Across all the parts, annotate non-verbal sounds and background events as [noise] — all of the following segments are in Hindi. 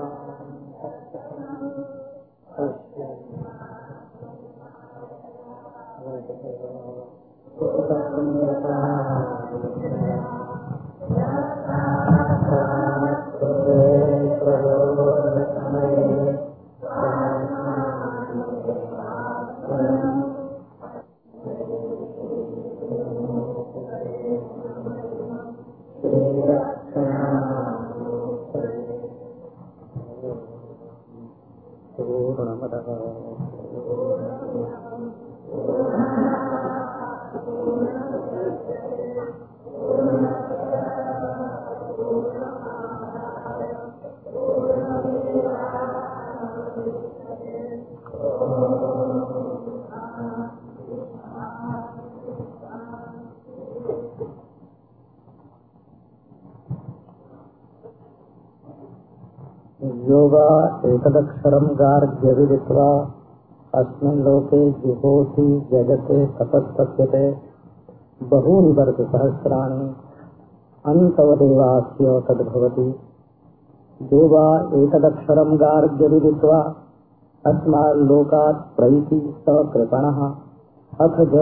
道。लोके जुहोति जगते तपस्तप्यते। बहूनि वर्ष सहस्राणि अन्तवदेवास्य तद्भवति। जो वा एतदक्षरं गार्ग्यविदित्वा अस्माल्लोकात् प्रैति स कृपणः। अथ ज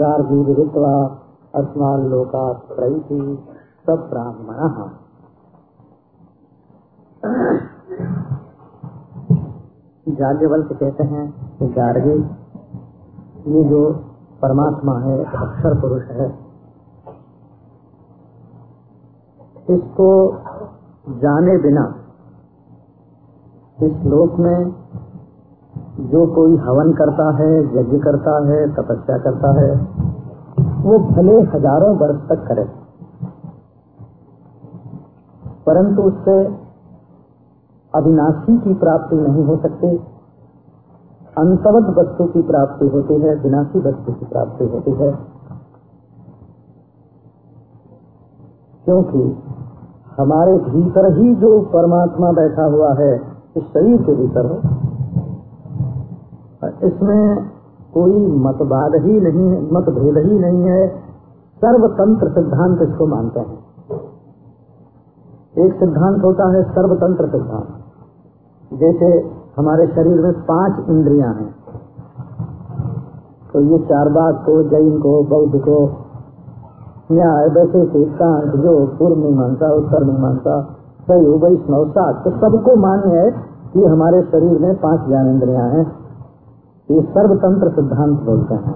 गार्गी विदित्वा अस्माल्लोकात् प्रैति स ब्राह्मणः। जाग्ञवल्क कहते हैं कि गार्गी ये जो परमात्मा है, अक्षर पुरुष है, इसको जाने बिना, इस लोक में जो कोई हवन करता है, यज्ञ करता है, तपस्या करता है, वो भले हज़ारों वर्ष तक करे, परंतु उससे अविनाशी की प्राप्ति नहीं हो सकती, अंतवत वस्तु की प्राप्ति होती है, विनाशी वस्तु की प्राप्ति होती है। क्योंकि हमारे भीतर ही जो परमात्मा बैठा हुआ है, इस शरीर के भीतर है। इसमें कोई मतवाद ही नहीं है, मतभेद ही नहीं है। सर्वतंत्र सिद्धांत इसको मानते हैं। एक सिद्धांत होता है सर्वतंत्र सिद्धांत। जैसे हमारे शरीर में पाँच इंद्रियाँ हैं तो ये चार बाग को, जैन को, बौद्ध को न्याय वैसे सिद्धांत जो पूर्व मीमांसा उत्तर मीमांसा सही, वैष्णव, सात तो सबको मान्य है कि हमारे शरीर में पाँच ज्ञान इंद्रिया हैं। ये सर्वतंत्र सिद्धांत बोलते हैं।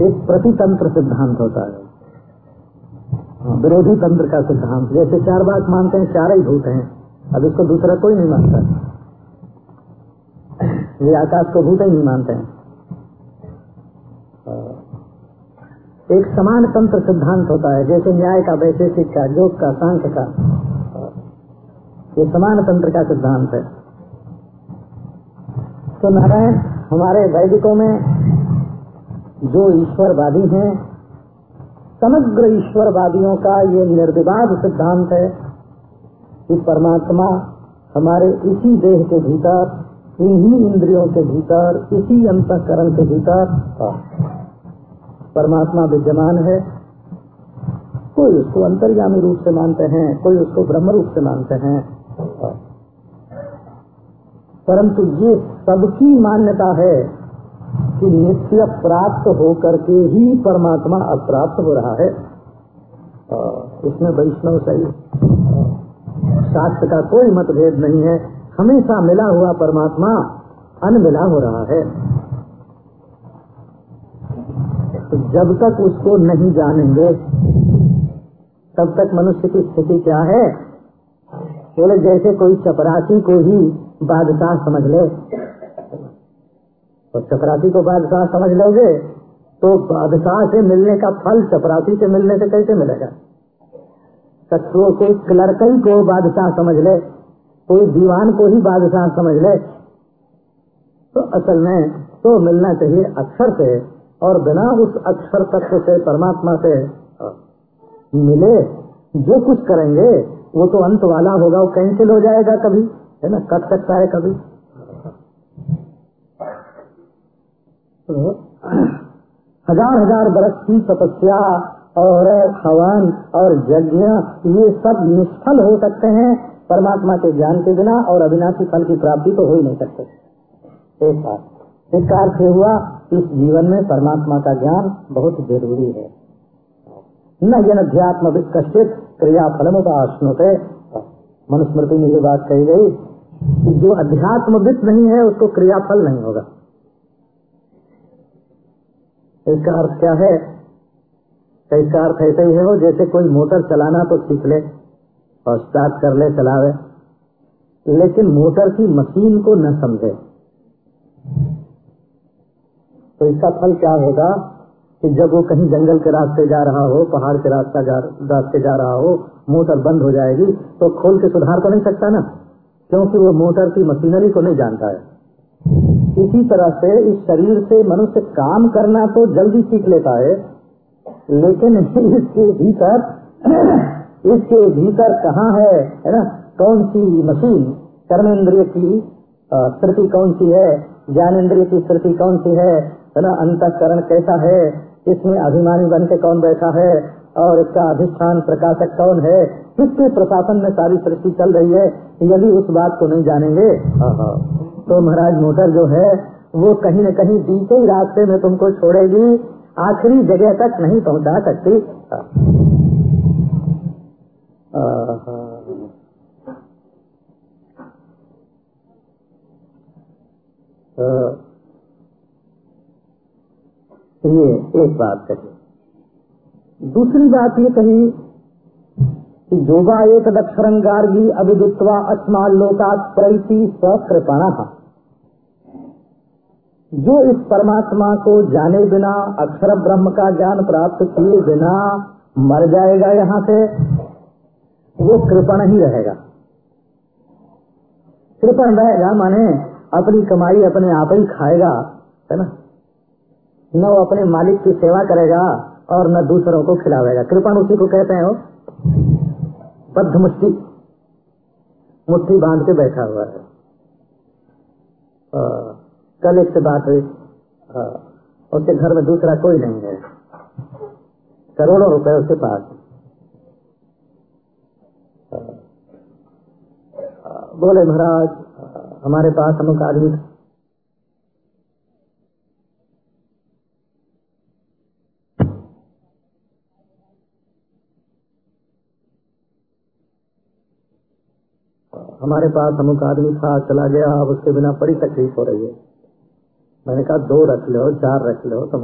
एक प्रतितंत्र सिद्धांत होता है। विरोधी तंत्र का सिद्धांत। जैसे चार बात मानते हैं, चार ही भूत हैं। अब इसको दूसरा कोई नहीं मानता। ये आकाश को भूत ही नहीं मानते हैं। एक समान तंत्र सिद्धांत होता है, जैसे न्याय का वैशेषिक का योग का, सांख्य का। ये समान तंत्र का सिद्धांत है। तो नारायण, हमारे वैदिकों में जो ईश्वरवादी हैं समग्र ईश्वरवादियों का ये निर्विवाद सिद्धांत है कि परमात्मा हमारे इसी देह के भीतर, इन्हीं इंद्रियों के भीतर, इसी अंतकरण के भीतर परमात्मा विद्यमान है। कोई उसको अंतर्यामी रूप से मानते हैं, कोई उसको ब्रह्म रूप से मानते हैं। परंतु ये सबकी मान्यता है कि नित्य प्राप्त होकर के ही परमात्मा अप्राप्त हो रहा है। इसमें वैष्णव सही शास्त्र का कोई मतभेद नहीं है। हमेशा मिला हुआ परमात्मा अनमिला हो रहा है। तो जब तक उसको नहीं जानेंगे, तब तक मनुष्य की स्थिति क्या है? बोले जैसे कोई चपरासी को ही बादशाह समझ ले। तो चपरासी को बादशाह समझ लोगे तो बादशाह से मिलने का फल चपरासी से मिलने से कैसे मिलेगा? शत्रुओं के क्लर्कई को बादशाह समझ ले, कोई दीवान को ही बादशाह समझ ले। तो असल में तो मिलना चाहिए अक्षर से और बिना उस अक्षर तत्व से, परमात्मा से मिले। जो कुछ करेंगे, वो तो अंत वाला होगा, वो कैंसिल हो जाएगा कभी, है ना? कट सकता है कभी तो हज़ार हज़ार बरस की तपस्या और हवन और यज्ञ, ये सब निष्फल हो सकते हैं परमात्मा के ज्ञान के बिना और अविनाशी फल की प्राप्ति तो हो ही नहीं सकते। एक बात इसका अर्थ हुआ, इस जीवन में परमात्मा का ज्ञान बहुत ज़रूरी है। न यन अध्यात्म कश्चित क्रिया फलम से मनुस्मृति में ये बात कही गई कि जो अध्यात्मविद नहीं है, उसको क्रियाफल नहीं होगा। इसका अर्थ क्या है? इसका अर्थ ऐसे ही है, वो जैसे कोई मोटर चलाना तो सीख ले और स्टार्ट कर ले, चलावे। लेकिन मोटर की मशीन को न समझे। तो इसका फल क्या होगा कि जब वो कहीं जंगल के रास्ते जा रहा हो, पहाड़ के रास्ता रास्ते जा रहा हो, मोटर बंद हो जाएगी तो खोल के सुधार तो नहीं सकता ना, क्योंकि वो मोटर की मशीनरी को नहीं जानता है। इसी तरह से इस शरीर से मनुष्य काम करना तो जल्दी सीख लेता है, लेकिन [laughs] इसके भीतर [clears throat] इसके भीतर कहाँ है है ना? कौन सी मशीन? कर्मेंद्रिय की स्थिति कौन सी है? ज्ञान इंद्रिय की स्थिति कौन सी है? है ना? अंतकरण कैसा है? इसमें अभिमानी बन के कौन बैठा है? और इसका अधिष्ठान प्रकाशक कौन है? किसके प्रशासन में सारी सृष्टि चल रही है? यदि उस बात को नहीं जानेंगे तो महाराज मोटर जो है, वो कहीं न कहीं बीते ही रास्ते में तुमको छोड़ेगी, आखिरी जगह तक नहीं पहुँचा सकती। ये एक बात कही दूसरी बात ये कही कि जोगा एक दक्षरंगार्गी गार्गी अभिदित्वा अस्मा लोकात प्रैति सकृपण जो इस परमात्मा को जाने बिना अक्षर ब्रह्म का ज्ञान प्राप्त किए बिना मर जाएगा यहाँ से वो कृपण ही रहेगा। कृपण रहेगा माने अपनी कमाई अपने आप ही खाएगा है ना? न वो अपने मालिक की सेवा करेगा और न दूसरों को खिलावेगा। कृपण उसी को कहते हैं वो बद्ध मुष्टि। मुट्ठी बाँध के बैठा हुआ है। आ, कल एक से बात हुई। उसके घर में दूसरा कोई नहीं है। करोड़ों रुपए उसके पास। बोले महाराज, हमारे पास अमुक आदमी हमारे पास अमुक आदमी था, चला गया, अब उसके बिना बड़ी तकलीफ़ हो रही है। मैंने कहा, दो रख लो चार रख लो तो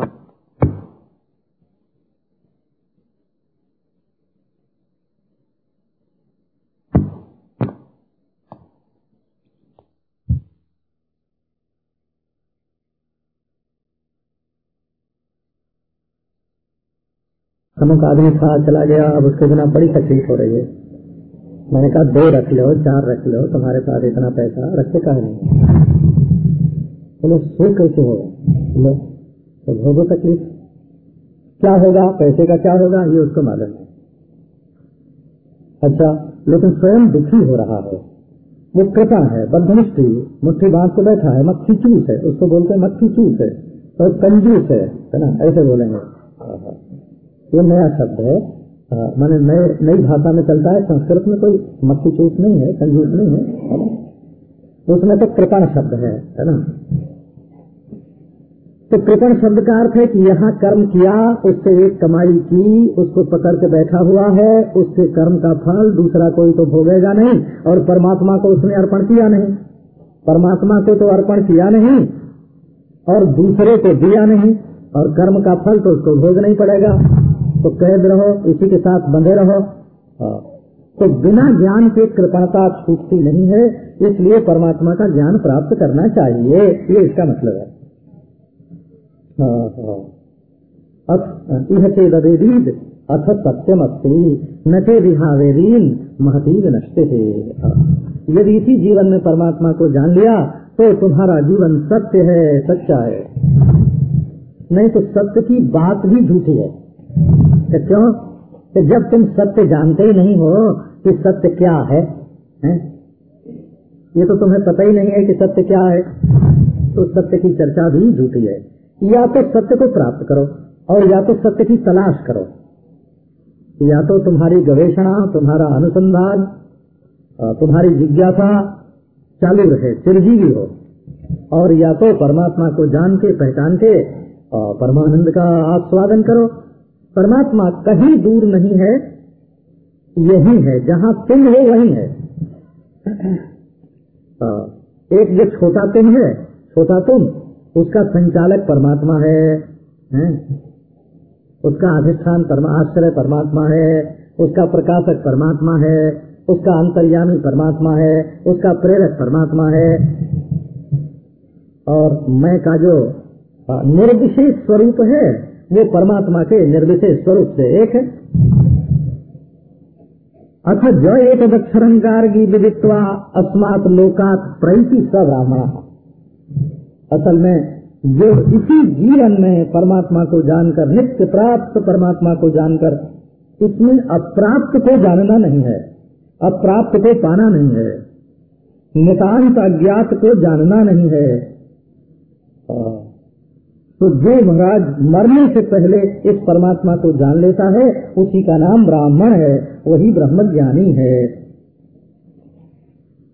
अमुक आदमी था चला गया, अब उसके बिना बड़ी तकलीफ़ हो रही है। मैंने कहा, दो रख लो चार रख लो तुम्हारे पास इतना पैसा रखे कहा नहीं बोलो सो कैसे होगा तो भोगो तकलीफ़। क्या होगा? पैसे का क्या होगा? ये उसको मालूम है अच्छा लेकिन स्वयं दुखी हो रहा है। वो कृपा है, बद्धनिष्ठी मुट्ठी बाँध के बैठा है मक्खी चूस है। उसको बोलते हैं मक्खी चूस है। और कंजूस है है ना? ऐसे बोलेंगे। ये नया शब्द है। मैंने नए, नई भाषा में चलता है, संस्कृत में कोई मक्खी चूस नहीं है, कंजूस नहीं है। उसमें तो कृपा शब्द है है ना? तो कृपण शब्द का अर्थ है कि यहाँ कर्म किया, उससे एक कमाई की, उसको पकड़ के बैठा हुआ है उसके कर्म का फल दूसरा कोई तो भोगेगा नहीं, और परमात्मा को उसने अर्पण किया नहीं। परमात्मा को तो अर्पण किया नहीं, और दूसरे को दिया नहीं, और कर्म का फल तो उसको भोग नहीं पड़ेगा। तो कैद रहो, इसी के साथ बंधे रहो। तो बिना ज्ञान के कृपणता छूटती नहीं है, इसलिए परमात्मा का ज्ञान प्राप्त करना चाहिए। ये इसका मतलब है। हाँ, हाँ। अथ सत्यम अस्ती न के विहावेरीन महती नष्टे यदि इसी जीवन में परमात्मा को जान लिया तो तुम्हारा जीवन सत्य है सच्चा है। नहीं तो सत्य की बात भी झूठी है। तो क्यों? कि जब तुम सत्य जानते ही नहीं हो कि सत्य क्या है, है? ये तो तुम्हें पता ही नहीं है कि सत्य क्या है। तो सत्य की चर्चा भी झूठी है। या तो सत्य को प्राप्त करो और या तो सत्य की तलाश करो। या तो तुम्हारी गवेषणा, तुम्हारा अनुसंधान तुम्हारी जिज्ञासा चालू रहे, चिरजीवी हो। और या तो परमात्मा को जान के पहचान के परमानंद का आस्वादन करो। परमात्मा कहीं दूर नहीं है, यही है, जहाँ तुम हो वही है। एक जो छोटा तुम है, छोटा तुम उसका संचालक परमात्मा है, है? उसका अधिष्ठान आश्रय परमात्मा है उसका प्रकाशक परमात्मा है उसका अंतर्यामी परमात्मा है उसका प्रेरक परमात्मा है। और मैं का जो निर्विशेष स्वरूप है वो परमात्मा के निर्विशेष स्वरूप से एक है। अथ ज एक दक्षरंगार्गी विदित्वा अस्मात लोकात प्रैति स ब्राह्मण। असल में, जो इसी जीवन में परमात्मा को जानकर, नित्य प्राप्त परमात्मा को जानकर, इसमें अप्राप्त को जानना नहीं है, अप्राप्त को पाना नहीं है नितान्त अज्ञात को जानना नहीं है। तो जो महाराज मरने से पहले इस परमात्मा को जान लेता है, उसी का नाम ब्राह्मण है, वही ब्रह्म ज्ञानी है।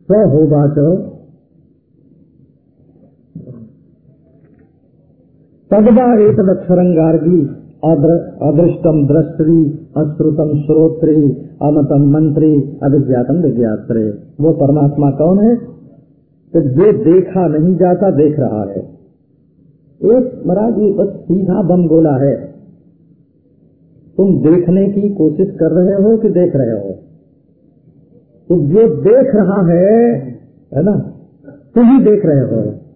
स होगा तो तदवा एक अक्षरंगार्गी अदृष्टम दृष्टि अश्रुतम श्रोत्री अमतम मंत्री अभिज्ञातम विज्ञात्रे। वो परमात्मा कौन है? तो जो देखा नहीं जाता, देख रहा है। एक महाराज ये बस सीधा बम गोला है। तुम देखने की कोशिश कर रहे हो कि देख रहे हो? तो जो देख रहा है है ना? तुम ही देख रहे हो।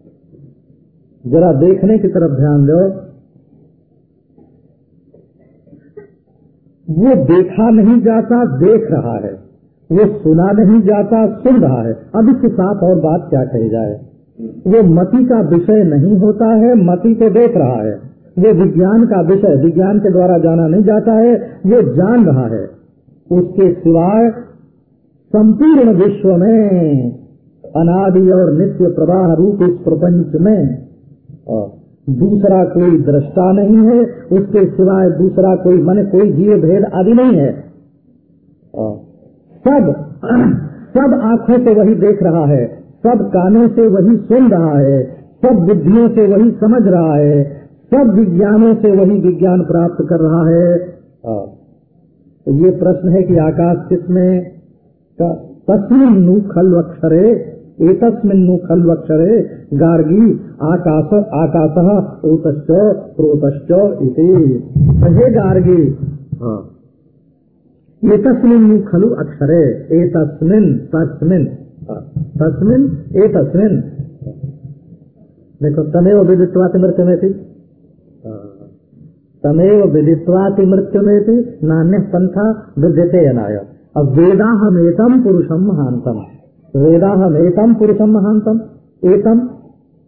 जरा देखने की तरफ़ ध्यान दो। वो देखा नहीं जाता, देख रहा है। वो सुना नहीं जाता, सुन रहा है। अब इसके साथ और बात क्या कही जाए? वो मति का विषय नहीं होता है, मति को देख रहा है। वो विज्ञान का विषय, विज्ञान के द्वारा जाना नहीं जाता है, वो जान रहा है। उसके सिवाय संपूर्ण विश्व में अनादि और नित्य प्रवाह रूप इस प्रपंच में दूसरा कोई दृष्टा नहीं है, उसके सिवाय दूसरा कोई मन कोई जीव भेद आदि नहीं है। सब [clears throat] सब आँखों से वही देख रहा है, सब कानों से वही सुन रहा है, सब बुद्धियों से वही समझ रहा है, सब विज्ञानों से वही विज्ञान प्राप्त कर रहा है। तो ये प्रश्न है कि आकाश किसमें? तस्मिन नु खलवक्षरे एतस्मिन नु खलवक्षरे गार्गी आकाश आकाश ओतश्च प्रोतश्च इति। हे गार्गी एतस्मिन नु खलु अक्षरे एतस्मिन तस्मिन। तस्मिन ए तस्मिन देखो तमेव विदित्वाति मृत्यु में थी तमेव विदित्वाति नान्य पंथा विद्यते अनाय। अब वेदाहमेतम पुरुषम महानतम। वेदाहमेतम पुरुषम महानतम। एकम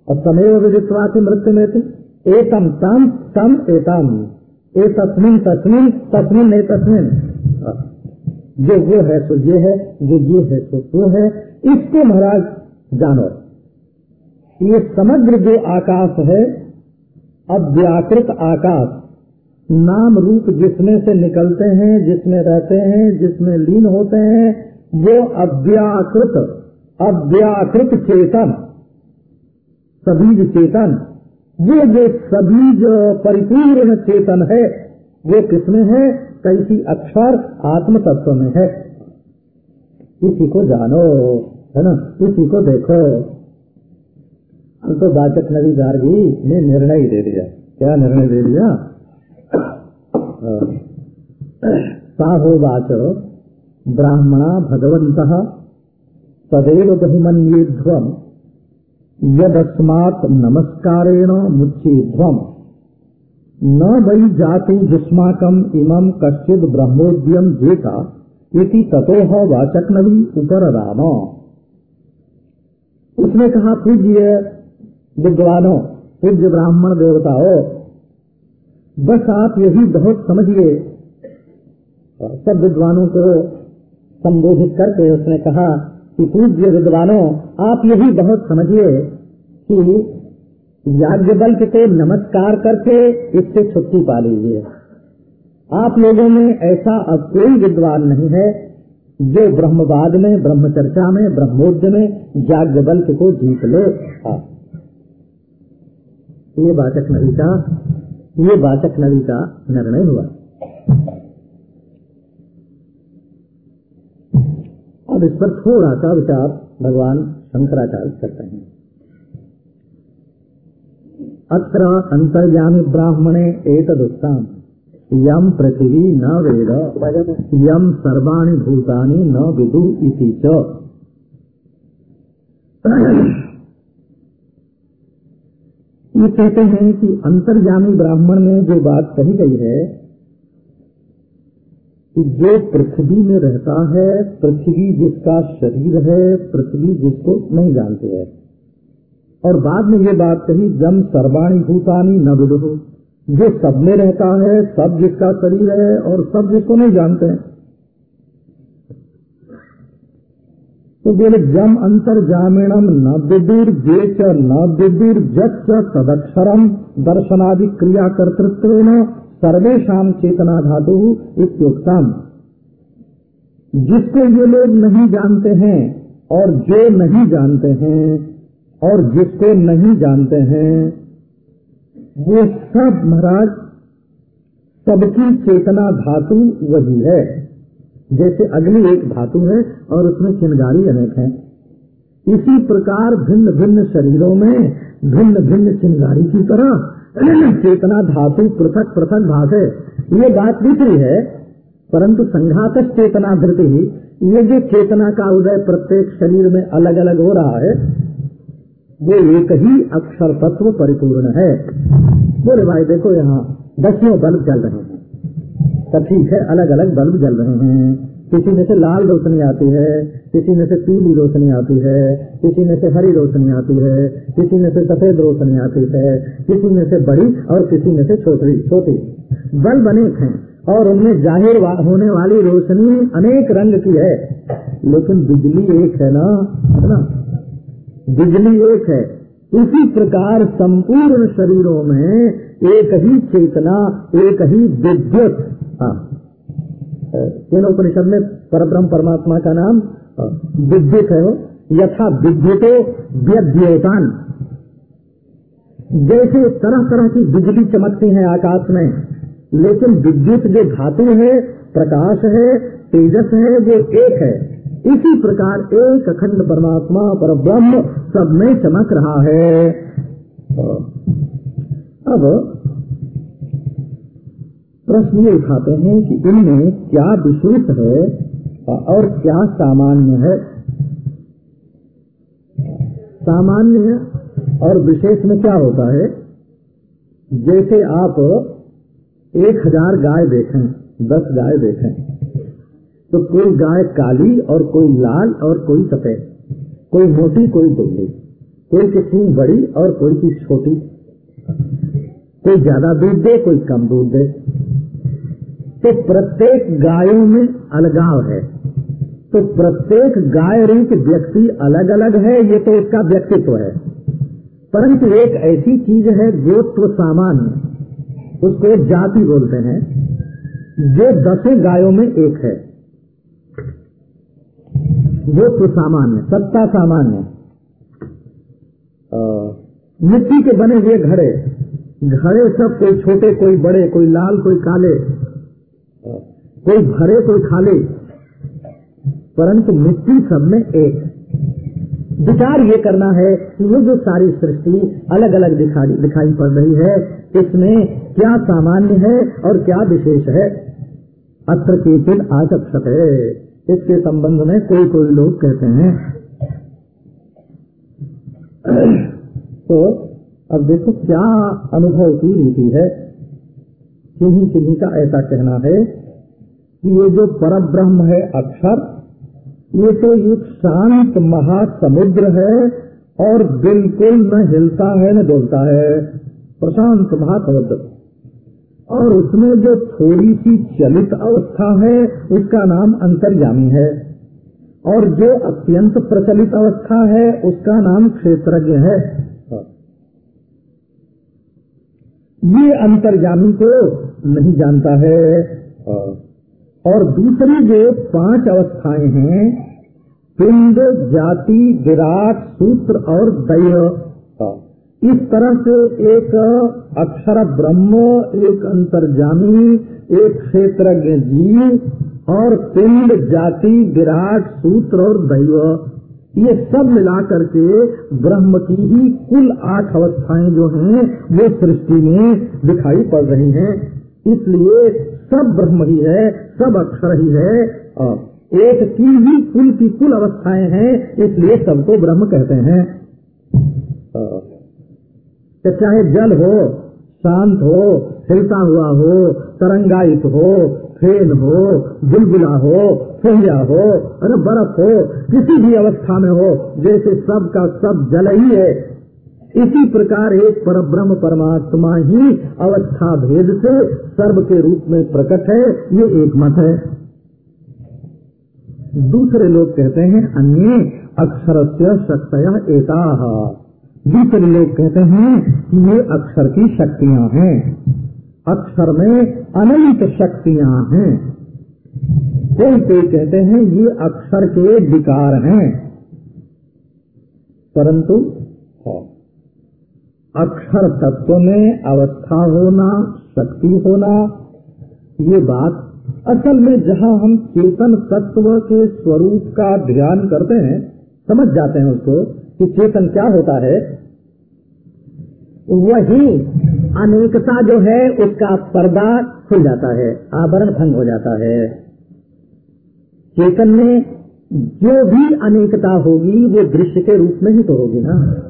अब तमेव विदित्वाति मृत्यु में थी एतम तम तम एतम। ए तस्मिन तस्मिन तस्मिन ए तस्मिन जो वो है सो ये है, जो ये है सो वो है। इसको महाराज जानो। ये समग्र जो आकाश है, अव्याकृत आकाश, नाम रूप जिसमें से निकलते हैं, जिसमें रहते हैं, जिसमें लीन होते हैं वो अव्याकृत अव्याकृत चेतन, सभी चेतन। वो जो सभी जो परिपूर्ण चेतन है, वो किसमें है? कैसी अक्षर आत्म तत्व में है। इसी को जानो, है ना? इसी को देखो। तो बाचक नदी गार्गी ने निर्णय दे दिया। क्या निर्णय दे दिया? [coughs] साहो वाच ब्राह्मणा भगवंत तदेव बहुमन्येध्वम। यदस्मात् नमस्कारेण मुच्छेध्वम न वही जातु जुष्माकम इमम कश्चिद ब्रह्मोद्यम जेका इति वाचक नवी ऊपर राम उसने कहा, पूज्य विद्वानों, पूज्य ब्राह्मण देवताओं, बस आप यही बहुत समझिए। सब विद्वानों को संबोधित करके उसने कहा कि पूज्य विद्वानों, आप यही बहुत समझिए कि याज्ञ बल को नमस्कार करके इससे छुट्टी पा लीजिए। आप लोगों में ऐसा अब कोई विद्वान नहीं है जो ब्रह्मवाद में ब्रह्म चर्चा में ब्रह्मोद्य में जाग्ञवल्क को जीत ले। ये वाचक नवी का ये वाचक नवी का निर्णय हुआ। अब इस पर थोड़ा सा विचार भगवान शंकराचार्य करते हैं। अत्र अंतर्यामी ब्राह्मणे एतदुक्तम। यम पृथ्वी न वेद यम सर्वाणी भूतानि न विदु इति च। ये कहते हैं कि अंतर्यामी ब्राह्मण में जो बात कही गई है कि जो पृथ्वी में रहता है, पृथ्वी जिसका शरीर है, पृथ्वी जिसको नहीं जानते है। और बाद में ये बात कही, जम सर्वाणी भूतानी न विदो। जो सब में रहता है, सब जिसका शरीर है और सब जिसको नहीं जानते हैं। तो बोले, जम अंतर जामिणम न विदुर जे च न विदुर जच तदक्षरम दर्शनादि क्रिया कर्तृत्व सर्वेशा चेतना धातु इत्युक्तम। जिसको ये लोग नहीं जानते हैं और जो नहीं जानते हैं और जिसको नहीं जानते हैं, वो सब महाराज, सबकी चेतना धातु वही है। जैसे अग्नि एक धातु है और उसमें चिंगारी अनेक है। इसी प्रकार भिन्न भिन्न शरीरों में भिन्न भिन्न चिंगारी की तरह चेतना धातु पृथक पृथक है। ये बात दूसरी है, परंतु संघात चेतना धृति, ये जो चेतना का उदय प्रत्येक शरीर में अलग अलग हो रहा है, वो एक ही अक्षर तत्व परिपूर्ण है। बोले भाई, देखो यहाँ दसियों बल्ब जल रहे हैं। तो ठीक है अलग अलग बल्ब जल रहे हैं। किसी में से लाल रोशनी आती है किसी में से पीली रोशनी आती है किसी में से हरी रोशनी आती है किसी में से सफ़ेद रोशनी आती है किसी में से बड़ी और किसी में से छोटी छोटी। बल्ब अनेक हैं और उनमें ज़ाहिर वा, होने वाली रोशनी अनेक रंग की है। लेकिन बिजली एक है ना है ना? बिजली एक है। इसी प्रकार संपूर्ण शरीरों में एक ही चेतना एक ही विद्युत। हाँ। तीन उपनिषद में परब्रह्म परमात्मा का नाम विद्युत है यथा विद्युतो व्यद्योतान। जैसे तरह तरह की बिजली चमकती है आकाश में, लेकिन विद्युत जो धातु है, प्रकाश है, तेजस है, वो एक है। इसी प्रकार एक अखंड परमात्मा पर ब्रह्म सब में चमक रहा है। अब प्रश्न ये उठाते हैं कि इनमें क्या विशेष है और क्या सामान्य है? सामान्य और विशेष में क्या होता है? जैसे आप एक हज़ार गाय देखें, दस गाय देखें तो कोई गाय काली और कोई लाल और कोई सफ़ेद, कोई मोटी, कोई दुबली कोई की सींग बड़ी और कोई की छोटी, कोई ज़्यादा दूध दे, कोई कम दूध दे। तो प्रत्येक गायों में अलगाव है। तो प्रत्येक गाय रूप व्यक्ति अलग अलग है, ये तो इसका व्यक्तित्व है। परंतु एक ऐसी चीज़ है गोत्व सामान्य उसको जाति बोलते हैं, जो दसे गायों में एक है। वो तो सामान्य सत्ता सामान्य। मिट्टी के बने हुए घड़े घड़े सब कोई छोटे, कोई बड़े, कोई लाल, कोई काले कोई भरे कोई खाले। परंतु मिट्टी सब में एक। विचार ये करना है कि ये जो सारी सृष्टि अलग अलग दिखाई दिखाई पड़ रही है, इसमें क्या सामान्य है और क्या विशेष है? अत्र केचिन आचक्षक है इसके संबंध में कोई कोई लोग कहते हैं। तो अब देखो क्या अनुभव की रीति है। किन्हीं किन्हीं का ऐसा कहना है कि ये जो पर ब्रह्म है अक्षर, ये तो एक शांत महासमुद्र है और बिल्कुल न हिलता है, न डोलता है। प्रशांत महासमुद्र और उसमें जो थोड़ी सी चलित अवस्था है, उसका नाम अंतर्यामी है। और जो अत्यंत प्रचलित अवस्था है, उसका नाम क्षेत्रज्ञ है। ये अंतर्यामी को नहीं जानता है। और दूसरी जो पाँच अवस्थाएँ हैं, पिंड, जाति, विराट, सूत्र और दैव। इस तरह से एक अक्षर ब्रह्म, एक अंतर्जामी, एक क्षेत्र जीव और पिंड, जाति, विराट, सूत्र और दैव। ये सब मिला करके ब्रह्म की ही कुल आठ अवस्थाएँ जो हैं, वो सृष्टि में दिखाई पड़ रही हैं। इसलिए सब ब्रह्म ही है, सब अक्षर ही है, और एक की ही कुल की कुल अवस्थाएँ हैं, इसलिए सबको ब्रह्म कहते हैं। चाहे जल हो, शांत हो, हिलता हुआ हो, तरंगायित हो फेन हो, बुलबुला हो सोया हो, अरे बर्फ़ हो, किसी भी अवस्था में हो, जैसे सब का सब जल ही है इसी प्रकार एक पर ब्रह्म परमात्मा ही अवस्था भेद से सर्व के रूप में प्रकट है, ये एक मत है। दूसरे लोग कहते हैं, अन्य अक्षर से शक्तया एता। दूसरे लोग कहते हैं कि ये अक्षर की शक्तियाँ हैं। अक्षर में अनंत शक्तियाँ हैं। कोई कोई कहते हैं, ये अक्षर के विकार हैं। परंतु अक्षर तत्व में अवस्था होना, शक्ति होना, ये बात असल में जहाँ हम चेतन तत्व के स्वरूप का ध्यान करते हैं, समझ जाते हैं उसको कि चेतन क्या होता है। वही अनेकता जो है, उसका पर्दा खुल जाता है, आवरण भंग हो जाता है। चेतन में जो भी अनेकता होगी, वो दृश्य के रूप में ही तो होगी ना।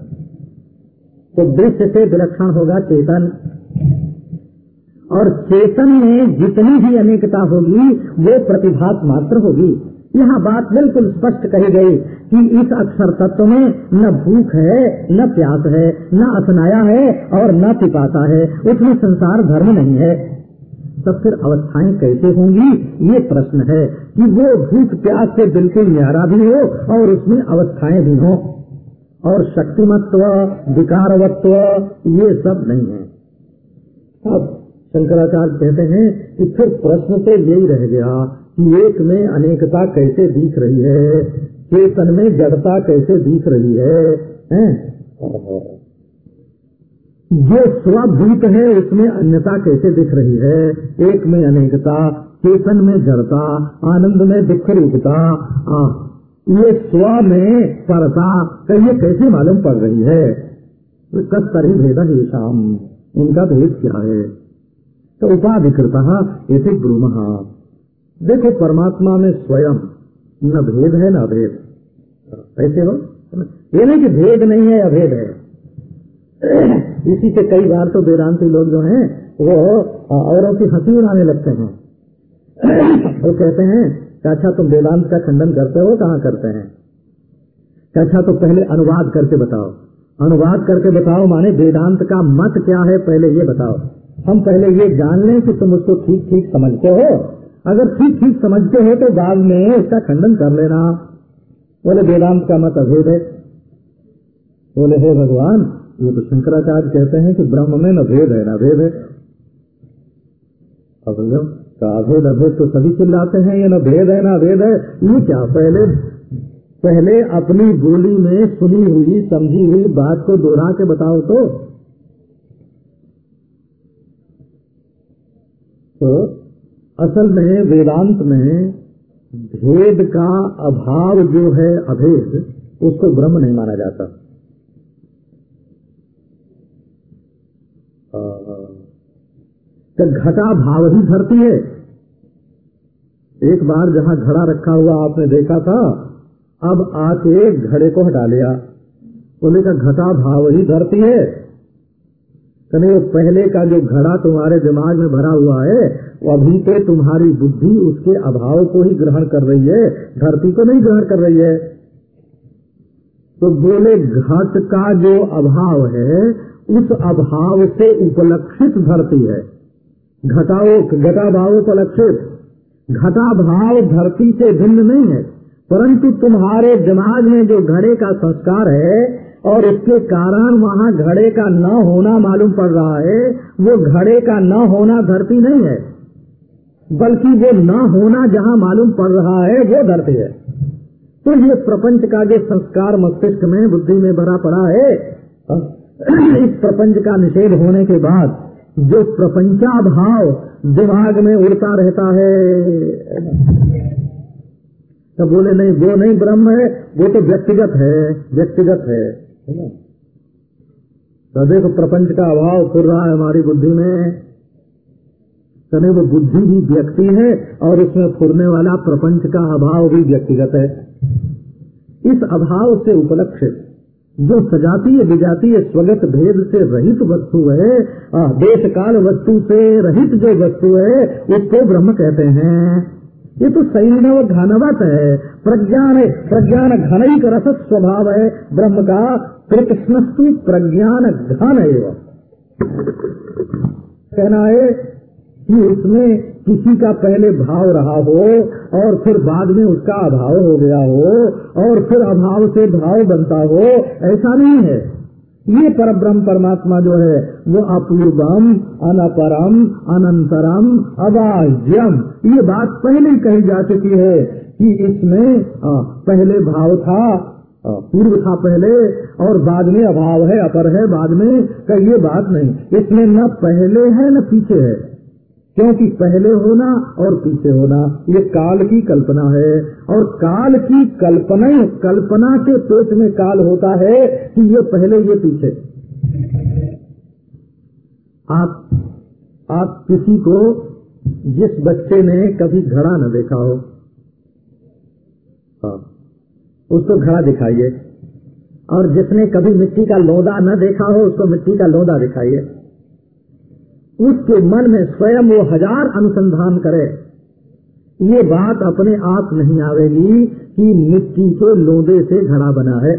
तो दृश्य से विलक्षण होगा चेतन। और चेतन में जितनी भी अनेकता होगी, वो प्रतिभात मात्र होगी। यहाँ बात बिल्कुल स्पष्ट कही गई कि इस अक्षर तत्व में न भूख है, न प्यास है, न असनाया है और न पिपासा है। उसमें संसार धर्म नहीं है। तब फिर अवस्थाएँ कैसे होंगी? ये प्रश्न है कि वो भूख प्यास से बिल्कुल न्यारा भी हो और उसमें अवस्थाएँ भी हो। और शक्तिमत्व विकारवत्व ये सब नहीं है। अब शंकराचार्य कहते हैं कि फिर प्रश्न तो यही रह गया कि एक में अनेकता कैसे दिख रही है चेतन में जड़ता कैसे दिख रही है, है? जो स्वभूत है उसमें अन्यता कैसे दिख रही है? एक में अनेकता चेतन में जड़ता आनंद में दुख रूपता ये स्व में परता ये कैसे मालूम पड़ रही है? कस तरह भेद है शाम इनका भेद क्या है? तो उपाधिकृत ये ब्रूम। देखो, परमात्मा में स्वयं, न भेद है, न अभेद। ऐसे हो? ये नहीं कि भेद नहीं है, अभेद है। इसी से कई बार तो वेदांति लोग जो हैं, वो औरों की हँसी उड़ाने लगते हैं। वो कहते हैं अच्छा तुम वेदांत का खंडन करते हो, कहाँ करते हैं? अच्छा तो पहले अनुवाद करके बताओ। अनुवाद करके बताओ माने वेदांत का मत क्या है, पहले ये बताओ। हम पहले ये जान लें कि तुम उसको ठीक ठीक समझते हो। अगर ठीक ठीक समझते हो तो बाद में इसका खंडन कर लेना। बोले, वेदांत का मत अभेद है। बोले, हे भगवान, ये तो शंकराचार्य कहते हैं कि ब्रह्म में न भेद है, न भेद है। का अभेद अभेद तो सभी चिल्लाते हैं, ये ना भेद है, ना अभेद है। ये क्या, पहले पहले अपनी बोली में सुनी हुई, समझी हुई बात को दोहरा के बताओ तो। तो असल में, वेदांत में भेद का अभाव जो है, अभेद, उसको ब्रह्म नहीं माना जाता। तो घटा भाव ही धरती है। एक बार जहाँ घड़ा रखा हुआ आपने देखा था, अब आके घड़े को हटा लिया। बोले का घटा भाव ही धरती है। कभी वो पहले का जो घड़ा तुम्हारे दिमाग में भरा हुआ है, वो अभी पे तुम्हारी बुद्धि उसके अभाव को ही ग्रहण कर रही है, धरती को नहीं ग्रहण कर रही है। तो बोले घट का जो अभाव है, उस अभाव से उपलक्षित धरती है। घटाओ घटा भाव उपलक्षित घटा भाव धरती से भिन्न नहीं है, परंतु तुम्हारे दिमाग में जो घड़े का संस्कार है और इसके कारण वहाँ घड़े का न होना मालूम पड़ रहा है, वो घड़े का न होना धरती नहीं है, बल्कि वो न होना जहाँ मालूम पड़ रहा है, वो धरती है। तो ये प्रपंच का जो संस्कार मस्तिष्क में, बुद्धि में भरा पड़ा है। [clears throat] इस प्रपंच का निषेध होने के बाद जो प्रपंचा भाव दिमाग में उड़ता रहता है। तो बोले, नहीं, वो नहीं ब्रह्म है, वो तो व्यक्तिगत है व्यक्तिगत है। तो देखो, प्रपंच का अभाव फिर रहा है हमारी बुद्धि में। कने वो बुद्धि भी व्यक्ति है और उसमें फुरने वाला प्रपंच का अभाव भी व्यक्तिगत है। इस अभाव से उपलक्षित जो सजातीय विजातीय स्वगत भेद से रहित वस्तु है देश काल वस्तु से रहित जो वस्तु है, उसको ब्रह्म कहते हैं। ये तो सैनव घनवत है। प्रज्ञान प्रज्ञान घनिक रस स्वभाव है। ब्रह्म का कृष्णस्तु प्रज्ञान घन एवं। कहना है कि उसमें किसी का पहले भाव रहा हो, और फिर बाद में उसका अभाव हो गया हो, और फिर अभाव से भाव बनता हो, ऐसा नहीं है। ये पर ब्रह्म परमात्मा जो है, वो अपूर्वम, अनपरम, अनंतरम, अबाह्यम, ये बात पहले कही जा चुकी है कि इसमें पहले भाव था पूर्व था पहले, और बाद में अभाव है, अपर है, बाद में का ये बात नहीं। इसमें न पहले है, न पीछे है। क्योंकि पहले होना और पीछे होना ये काल की कल्पना है। और काल की कल्पना कल्पना के पेट में काल होता है कि ये पहले ये पीछे। आप आप किसी को जिस बच्चे ने कभी घड़ा न देखा हो हाँ, उसको घड़ा दिखाइए। और जिसने कभी मिट्टी का लोदा न देखा हो उसको मिट्टी का लोदा दिखाइए। उसके मन में स्वयं वो हज़ार अनुसंधान करे। ये बात अपने आप नहीं आवेगी कि मिट्टी के लोदे से घड़ा बना है।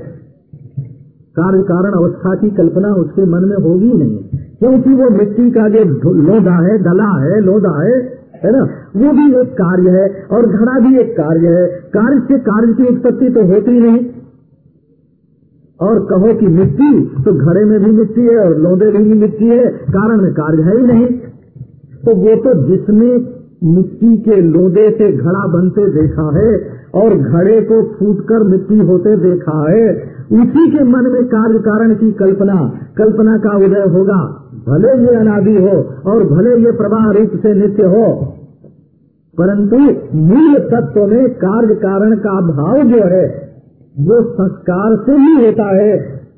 कार्य कारण अवस्था की कल्पना उसके मन में होगी नहीं। क्योंकि वो मिट्टी का जो लोदा है डला है, लोदा है है ना? वो भी एक कार्य है और घड़ा भी एक कार्य है। कार्य से कार्य की उत्पत्ति तो होती नहीं। और कहो कि मिट्टी तो घड़े में भी मिट्टी है और लोदे में भी मिट्टी है, कारण में कार्य है ही नहीं। तो वो तो जिसने मिट्टी के लोदे से घड़ा बनते देखा है और घड़े को फूटकर मिट्टी होते देखा है, उसी के मन में कार्य कारण की कल्पना कल्पना का उदय होगा। भले ये अनादि हो और भले ये प्रवाह रूप से नित्य हो, परंतु मूल तत्व में कार्य कारण का भाव जो है वो संस्कार से ही होता है,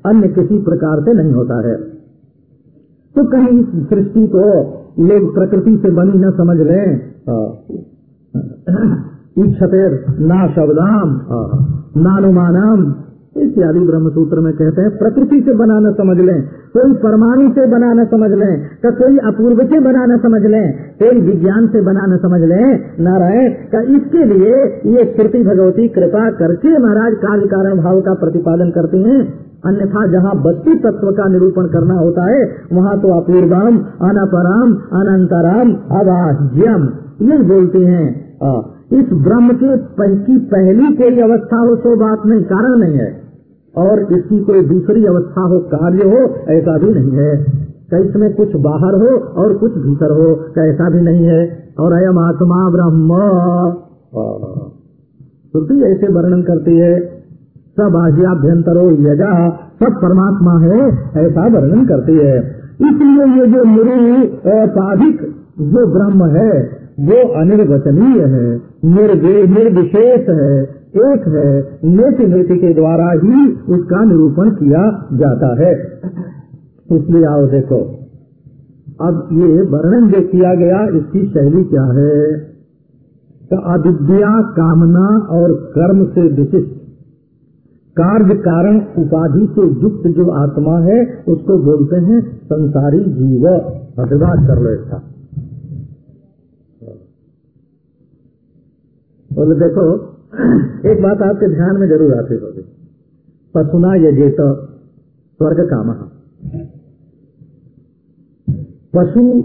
अन्य किसी प्रकार से नहीं होता है। तो कहीं इस सृष्टि को लोग प्रकृति से बनी न समझ लें इच्छते ना शब्दाम नानुमानम इत्यादि ब्रह्म सूत्र में कहते हैं प्रकृति से बनाना समझ लें कोई परमाणु से बनाना समझ लें तो कोई अपूर्व से बनाना समझ लें कोई विज्ञान से बनाना समझ लें नारायण का इसके लिए ये श्रुति भगवती कृपा करके महाराज कार्य कारण भाव का प्रतिपादन करते हैं। अन्यथा जहाँ बत्ती तत्व का निरूपण करना होता है वहाँ तो अपूर्वम अनपरम अनंतरम अबाह्यम ये बोलते हैं। आ, इस ब्रह्म के की पहली कोई अवस्था हो तो बात नहीं, कारण नहीं है। और इसकी कोई दूसरी अवस्था हो, कार्य हो, ऐसा भी नहीं है। इसमें कुछ बाहर हो और कुछ भीतर हो ऐसा भी नहीं है। और अयम आत्मा ब्रह्म। श्रुति ऐसे वर्णन करती है, सब आज्ञाभ्यंतरो यजा, सब परमात्मा है, ऐसा वर्णन करती है। इसलिए ये जो निरुपाधिक जो ब्रह्म है, वो अनिर्वचनीय है। निर्विशेष है, एक है, नेति नेति के द्वारा ही उसका निरूपण किया जाता है। इसलिए आओ देखो। अब ये वर्णन जो किया गया, इसकी शैली क्या है? तो अविद्या कामना और कर्म से विशिष्ट। कार्य कारण उपाधि से युक्त जो आत्मा है, उसको बोलते हैं संसारी जीव। हटवाद कर लो इसका बोले, देखो, एक बात आपके ध्यान में ज़रूर आती होगी। पशुना यजेत स्वर्ग काम पशु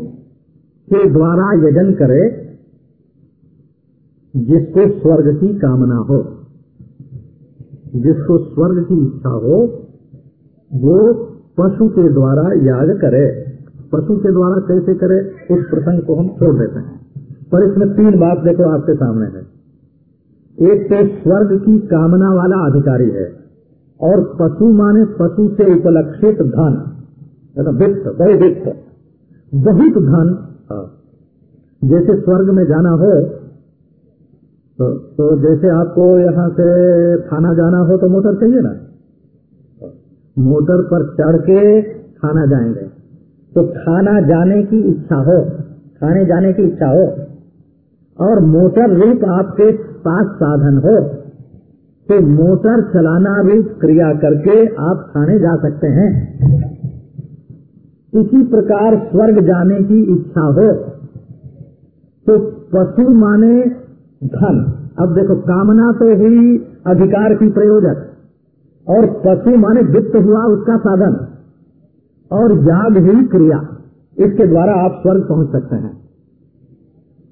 के द्वारा यजन करे जिसको स्वर्ग की कामना हो। जिसको स्वर्ग की इच्छा हो, वो पशु के द्वारा याग करे। पशु के द्वारा कैसे करे, उस प्रसंग को हम छोड़ देते हैं। पर इसमें तीन बात देखो आपके सामने है। एक तो स्वर्ग की कामना वाला अधिकारी है और पशु माने पशु से उपलक्षित धन वित्त बड़े वित्त बहुत धन। हाँ। जैसे स्वर्ग में जाना हो तो, तो जैसे आपको यहाँ से थाना जाना हो तो मोटर चाहिए ना? मोटर पर चढ़ के थाना जाएँगे। तो थाना जाने की इच्छा हो थाने जाने की इच्छा हो और मोटर रूप आपके पास साधन हो तो मोटर चलाना भी क्रिया करके आप खाने जा सकते हैं। इसी प्रकार स्वर्ग जाने की इच्छा हो तो पशु माने धन। अब देखो, कामना तो ही अधिकार की प्रयोजक और पशु माने वित्त हुआ उसका साधन, और याग हुई क्रिया, इसके द्वारा आप स्वर्ग पहुँच सकते हैं।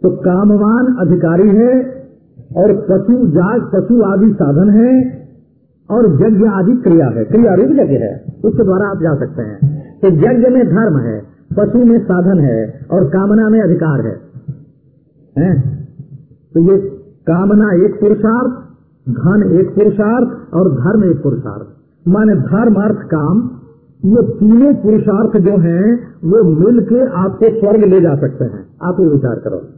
तो कामवान अधिकारी है और पशु जाग पशु आदि साधन है और यज्ञ आदि क्रिया है। क्रिया रूप यज्ञ है। उसके द्वारा आप जा सकते हैं। तो यज्ञ में धर्म है, पशु में साधन है और कामना में अधिकार है। हैं? तो ये कामना एक पुरुषार्थ, धन एक पुरुषार्थ और धर्म एक पुरुषार्थ। माने धर्म अर्थ काम, ये तीनों पुरुषार्थ जो हैं, वो मिल के आपको स्वर्ग ले जा सकते हैं। आप ये विचार करो।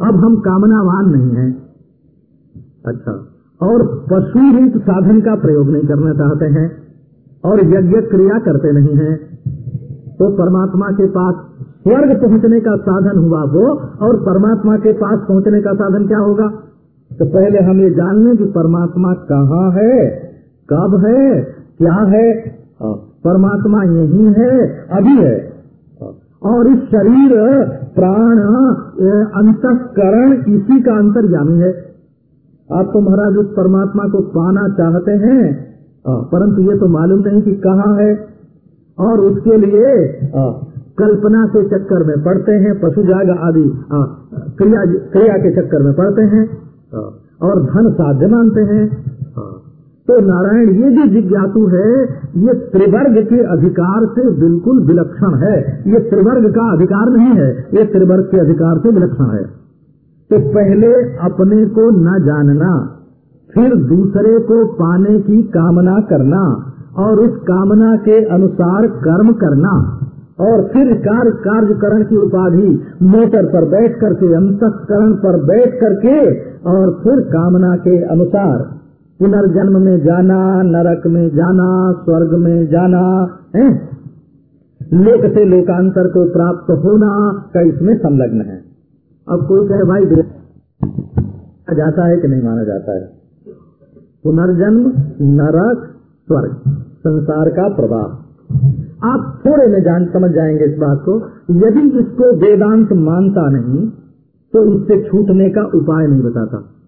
अब हम कामनावान नहीं हैं। अच्छा और पशु रूप साधन का प्रयोग नहीं करना चाहते हैं, और यज्ञ क्रिया करते नहीं हैं तो परमात्मा के पास स्वर्ग पहुँचने का साधन हुआ वो, और परमात्मा के पास पहुँचने का साधन क्या होगा? तो पहले हम ये जान लें कि परमात्मा कहाँ है, कब है, क्या है। परमात्मा यही है, अभी है। और इस शरीर, प्राण अंतकरण इसी का अंतर अंतर्यामी है। आप तो महाराज उस परमात्मा को पाना चाहते हैं परंतु ये तो मालूम नहीं कि कहाँ है। और उसके लिए कल्पना के चक्कर में पड़ते हैं पशु जाग आदि क्रिया क्रिया के चक्कर में पड़ते हैं और धन साध्य मानते हैं। तो नारायण, ये जो जिज्ञासु है, ये त्रिवर्ग के अधिकार से बिल्कुल विलक्षण है। ये त्रिवर्ग का अधिकार नहीं है, ये त्रिवर्ग के अधिकार से विलक्षण है। तो पहले अपने को न जानना, फिर दूसरे को पाने की कामना करना, और उस कामना के अनुसार कर्म करना, और फिर कार्य, कार्यकरण की उपाधि मोटर पर बैठ करके, अंतकरण पर बैठ करके, और फिर कामना के अनुसार पुनर्जन्म में जाना, नरक में जाना, स्वर्ग में जाना, है? लोक से लोकांतर को प्राप्त होना का इसमें संलग्न है। अब कोई कहे, भाई जाता है कि नहीं माना जाता है? पुनर्जन्म, नरक, स्वर्ग, संसार का प्रभाव आप थोड़े में जान, समझ जाएँगे इस बात को। यदि इसको वेदांत मानता नहीं तो इससे छूटने का उपाय नहीं बताता।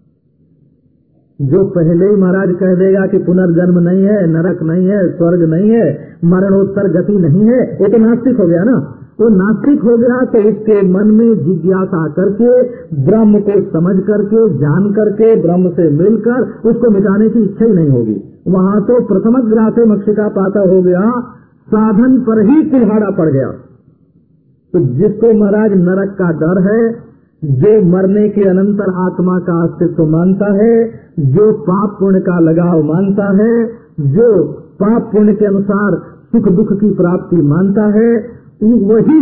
जो पहले ही महाराज कह देगा कि पुनर्जन्म नहीं है, नरक नहीं है, स्वर्ग नहीं है, मरणोत्तर गति नहीं है, वो तो नास्तिक हो गया ना। वो नास्तिक हो गया तो उसके मन में जिज्ञासा करके, ब्रह्म को समझ करके, जान करके, ब्रह्म से मिलकर उसको मिटाने की इच्छा ही नहीं होगी। वहाँ तो प्रथम ग्रासे मक्ष का पाता हो गया, साधन पर ही कुल्हाड़ा पड़ गया। तो जिसको महाराज नरक का डर है जो मरने के अनंतर आत्मा का अस्तित्व मानता है, जो पाप पुण्य का लगाव मानता है, जो पाप पुण्य के अनुसार सुख दुख की प्राप्ति मानता है वही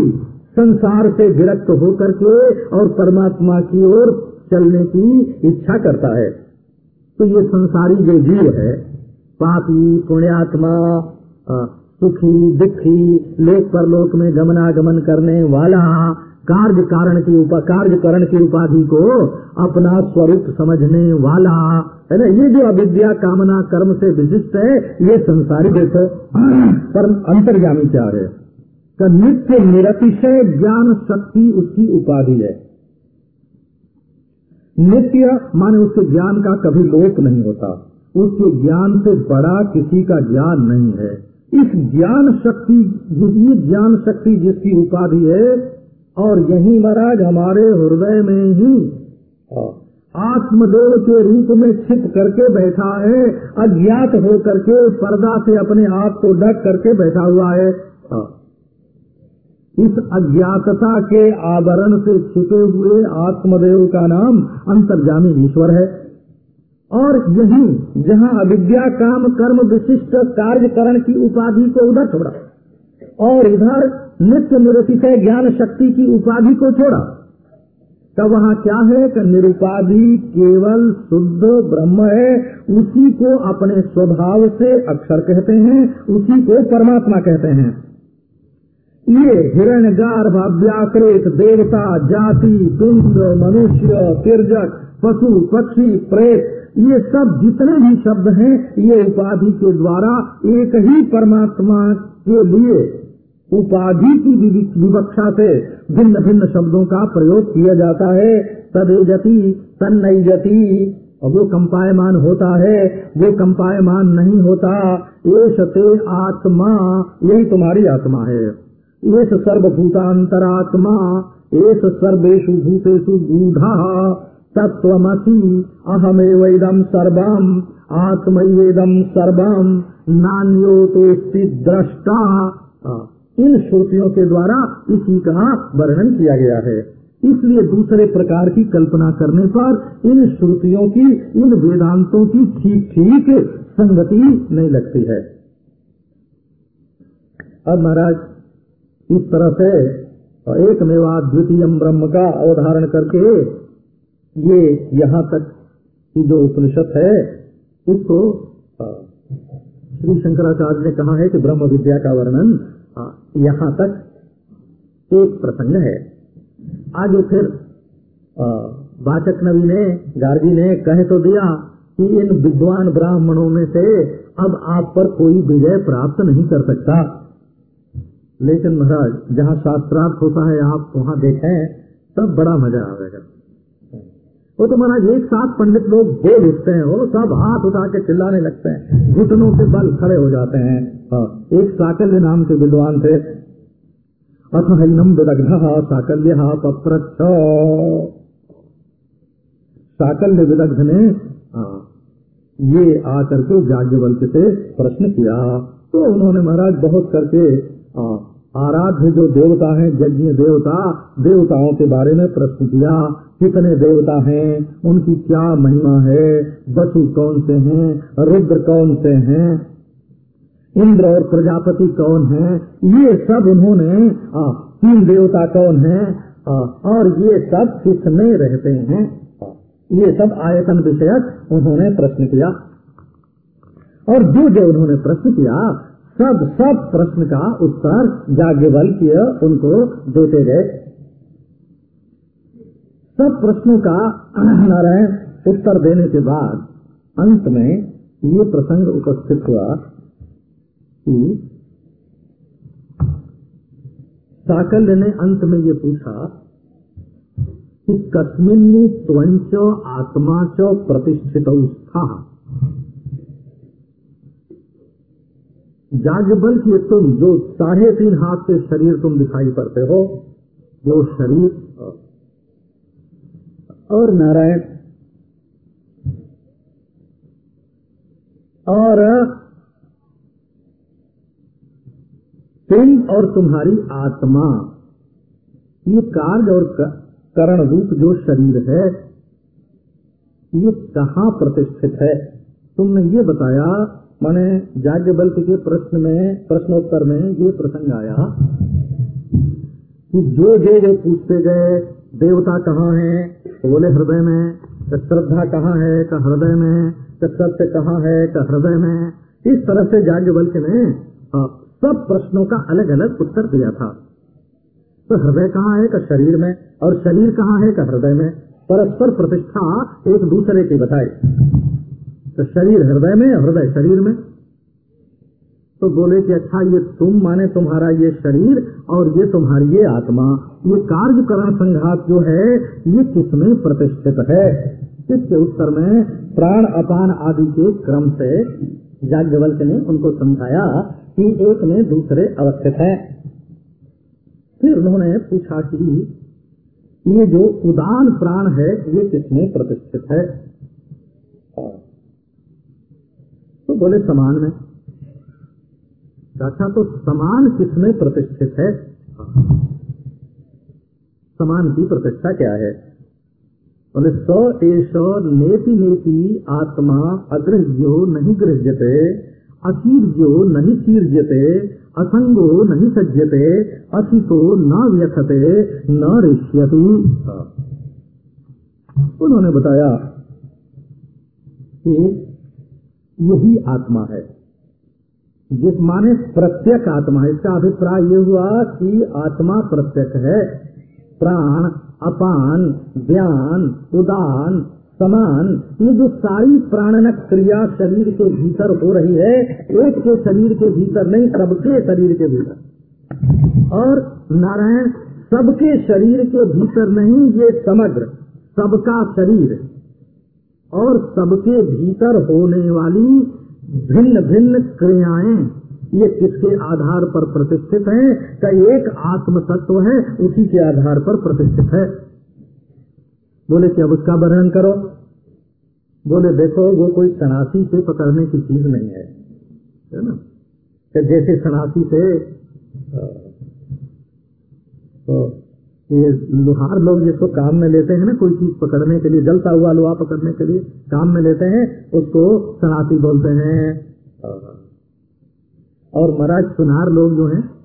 संसार से विरक्त होकर के और परमात्मा की ओर चलने की इच्छा करता है। तो ये संसारी जो जीव है, पापी, पुण्यात्मा सुखी, दुखी, लोक परलोक में गमनागमन करने वाला कार्य कारण की उपा कार्य करण की उपाधि को अपना स्वरूप समझने वाला। है ना? ये जो अविद्या कामना कर्म से विशिष्ट है, ये संसारिक कर्म अंतर्जामी क्या है? का नित्य निरतिशय ज्ञान शक्ति उसकी उपाधि है। नित्य माने उसके ज्ञान का कभी लोप नहीं होता। उसके ज्ञान से बड़ा किसी का ज्ञान नहीं है। इस ज्ञान शक्ति, ये ज्ञान शक्ति जिसकी उपाधि है और यही महाराज हमारे हृदय में ही आत्मदेव के रूप में छिप करके बैठा है, अज्ञात हो करके पर्दा से अपने आप को ढक करके बैठा हुआ है। इस अज्ञातता के आवरण से छिपे हुए आत्मदेव का नाम अंतर्जामी ईश्वर है और यही जहाँ अविद्या, काम, कर्म, विशिष्ट कार्यकरण की उपाधि को उधर छोड़ा और इधर नित्य निरतिक ज्ञान शक्ति की उपाधि को छोड़ा। तब वहाँ क्या है कि निरुपाधि केवल शुद्ध ब्रह्म है, उसी को अपने स्वभाव से अक्षर कहते हैं, उसी को परमात्मा कहते हैं। ये हिरण गार व्याकृत देवता, जाति, पिंड, मनुष्य, तिरजक, पशु, पक्षी, प्रेत, ये सब जितने भी शब्द हैं, ये उपाधि के द्वारा एक ही परमात्मा के लिए उपाधि की विवक्षा से भिन्न भिन्न शब्दों का प्रयोग किया जाता है। तदेजति तन्नई जति और वो कंपायमान होता है, वो कंपायमान नहीं होता। ये ते आत्मा, यही तुम्हारी आत्मा है। ये सर्वभूतांतरात्मा ये सर्वेशु भूतेषु बूढ़ा तत्वमसी अहमेवदम सर्वम आत्मयेदम सर्वम नान्यो तो दृष्टा इन श्रुतियों के द्वारा इसी का वर्णन किया गया है। इसलिए दूसरे प्रकार की कल्पना करने पर इन श्रुतियों की, इन वेदांतों की ठीक ठीक संगति नहीं लगती है। अब महाराज, इस तरह से एक मेवा द्वितीय ब्रह्म का अवधारण करके ये यहाँ तक की जो उपनिषद है, उसको श्री शंकराचार्य ने कहा है कि ब्रह्म विद्या का वर्णन यहाँ तक एक प्रसंग है। आगे फिर वाचक नबी ने गार्गी ने कह तो दिया कि इन विद्वान ब्राह्मणों में से अब आप पर कोई विजय प्राप्त नहीं कर सकता। लेकिन महाराज जहाँ शास्त्रार्थ होता है आप वहाँ देखें तब बड़ा मज़ा आएगा। वो तो महाराज एक साथ पंडित लोग बोल उठते हैं वो सब हाथ उठा के चिल्लाने लगते हैं। घुटनों के बल खड़े हो जाते हाँ, एक साकल्य नाम के विद्वान थे। अथ हईनम विदग्ध साकल्य पत्र साकल्य विदग्ध ने ये आकर के जाग्ञवल्क से प्रश्न किया। तो उन्होंने महाराज बहुत करके आराध्य जो देवता हैं, यज्ञ देवता, देवताओं के बारे में प्रश्न किया। कितने देवता हैं? उनकी क्या महिमा है? बसु कौन से हैं? रुद्र कौन से हैं? इंद्र और प्रजापति कौन है? ये सब उन्होंने तीन देवता कौन है? और ये सब किसमें रहते हैं? ये सब आयतन विषयक उन्होंने प्रश्न किया। और जो जो उन्होंने प्रश्न किया, सब सब प्रश्न का उत्तर जाग्ञवल किया उनको देते गए। सब प्रश्नों का नारायण उत्तर देने के बाद अंत में ये प्रसंग उपस्थित हुआ। कि साकल्य ने अंत में ये पूछा कि कस्मिन त्वंच आत्मा च प्रतिष्ठित स्था। जागबल की तुम जो साढ़े तीन हाथ से शरीर तुम दिखाई पड़ते हो, वो शरीर और नारायण, और पिंड और तुम्हारी आत्मा। ये कार्य और करण रूप जो शरीर है, ये कहाँ प्रतिष्ठित है? तुमने ये बताया, मैंने जाग्ञ बल्क के प्रश्न में, प्रश्नोत्तर में ये प्रसंग आया कि जो जो जो पूछते गए, देवता कहाँ है? तो बोले हृदय में तो श्रद्धा कहाँ है? का हृदय में तो सत्य कहाँ है? का हृदय में। इस तरह से जाग्य बल्क ने सब प्रश्नों का अलग अलग उत्तर दिया था। तो हृदय कहाँ है? का शरीर में? और शरीर कहाँ है? का हृदय में? परस्पर प्रतिष्ठा एक दूसरे की बताए तो शरीर हृदय में, हृदय शरीर में। तो बोले कि अच्छा ये तुम माने तुम्हारा ये शरीर और ये तुम्हारी ये आत्मा, ये कार्यकरण संघात जो है, ये किसमें प्रतिष्ठित है? इसके उत्तर में प्राण, अपान आदि के क्रम से जाग्ञवल्क ने उनको समझाया कि एक में दूसरे अवस्थित है। फिर उन्होंने पूछा कि ये जो उदान प्राण है, ये किसमें प्रतिष्ठित है? तो बोले, समान में अच्छा तो समान किसमें प्रतिष्ठित है? समान की प्रतिष्ठा क्या है? बोले, स एष नेति नेति आत्मा अगृह्यो नहीं गृह्यते। असीर्यो नहीं शीर्यते असंगो नहीं सज्जते, असितो न व्यथते, न ऋष्यति उन्होंने बताया कि यही आत्मा है। जिस माने प्रत्यक आत्मा इसका अभिप्राय ये हुआ कि आत्मा प्रत्यक है। प्राण, अपान, ज्ञान, उदान समान, ये जो सारी प्राणनक क्रिया शरीर के भीतर हो रही है, एक के शरीर के भीतर नहीं, सबके शरीर के भीतर। और नारायण, सबके शरीर के भीतर नहीं, ये समग्र, सबका शरीर। और सबके भीतर होने वाली भिन्न भिन्न क्रियाएँ, ये किसके आधार पर प्रतिष्ठित है? का एक आत्म तत्व है, उसी के आधार पर प्रतिष्ठित है। बोले, कि अब उसका वर्णन करो। बोले, देखो, वो कोई सनासी से पकड़ने की चीज़ नहीं है। ना? कि जैसे सनासी से तो ये लोहार लोग जिसको काम में लेते हैं ना, कोई चीज़ पकड़ने के लिए, जलता हुआ लोहा पकड़ने के लिए काम में लेते हैं, उसको सनासी बोलते हैं। और महाराज सुनार लोग जो हैं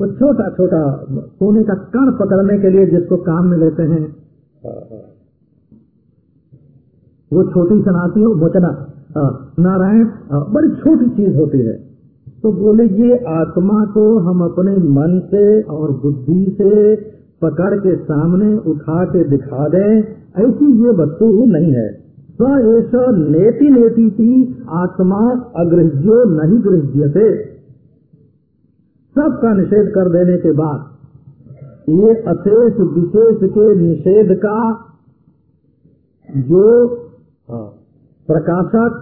वो छोटा छोटा, सोने का कण पकड़ने के लिए जिसको काम में लेते हैं। वो छोटी सनाती हो मोचना नारायण बड़ी छोटी चीज़ होती है। तो बोले, ये आत्मा को हम अपने मन से और बुद्धि से पकड़ के सामने उठा के दिखा दें, ऐसी ये वस्तु नहीं है। ऐसा नेति नेति की आत्मा अगृह्यो नहीं गृह्यते। सबका निषेध कर देने के बाद, ये अशेष विशेष के निषेध का जो प्रकाशक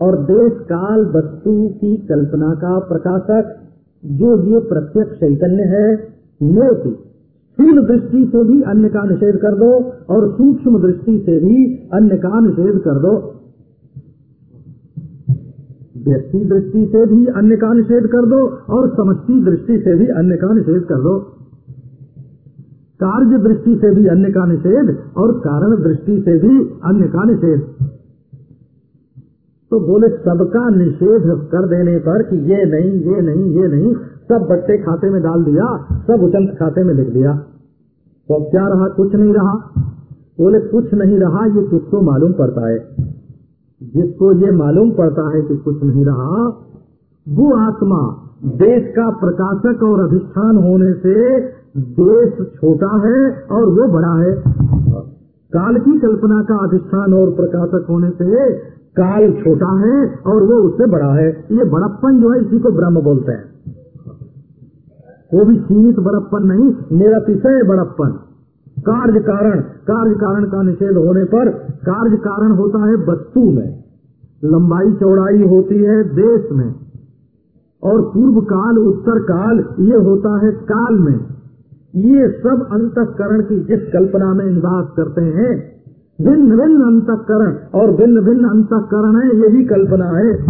और देश काल वस्तु की कल्पना का प्रकाशक, जो ये प्रत्यक्ष चैतन्य है, नेति, स्थूल दृष्टि से भी अन्य का निषेध कर दो और सूक्ष्म दृष्टि से भी अन्य का निषेध कर दो। व्यक्ति दृष्टि से भी अन्य का निषेध कर दो और समष्टि दृष्टि से भी अन्य का निषेध कर दो। कार्य दृष्टि से भी अन्य का निषेध और कारण दृष्टि से भी अन्य का निषेध। तो बोले, सबका निषेध कर देने पर कि ये नहीं ये नहीं ये नहीं, सब बट्टे खाते में डाल दिया, सब उचंत खाते में लिख दिया। तो अब क्या रहा? कुछ नहीं रहा। बोले, कुछ नहीं रहा, ये किसको मालूम पड़ता है। जिसको ये मालूम पड़ता है कि कुछ नहीं रहा, वो आत्मा देश का प्रकाशक और अधिष्ठान होने से देश छोटा है और वो बड़ा है। काल की कल्पना का अधिष्ठान और प्रकाशक होने से काल छोटा है और वो उससे बड़ा है। ये बड़प्पन जो है, इसी को ब्रह्म बोलते हैं। वो भी सीमित बड़प्पन नहीं, निरतिशय बड़प्पन। कार्य कारण कार्य कारण का निषेध होने पर कार्य कारण होता है वस्तु में। लंबाई चौड़ाई होती है देश में। और पूर्व काल, उत्तर काल, ये होता है काल में। ये सब अंतकरण की जिस कल्पना में निवास करते हैं। भिन्न भिन्न अंतकरण और भिन्न भिन्न अंतकरण है, यही कल्पना है।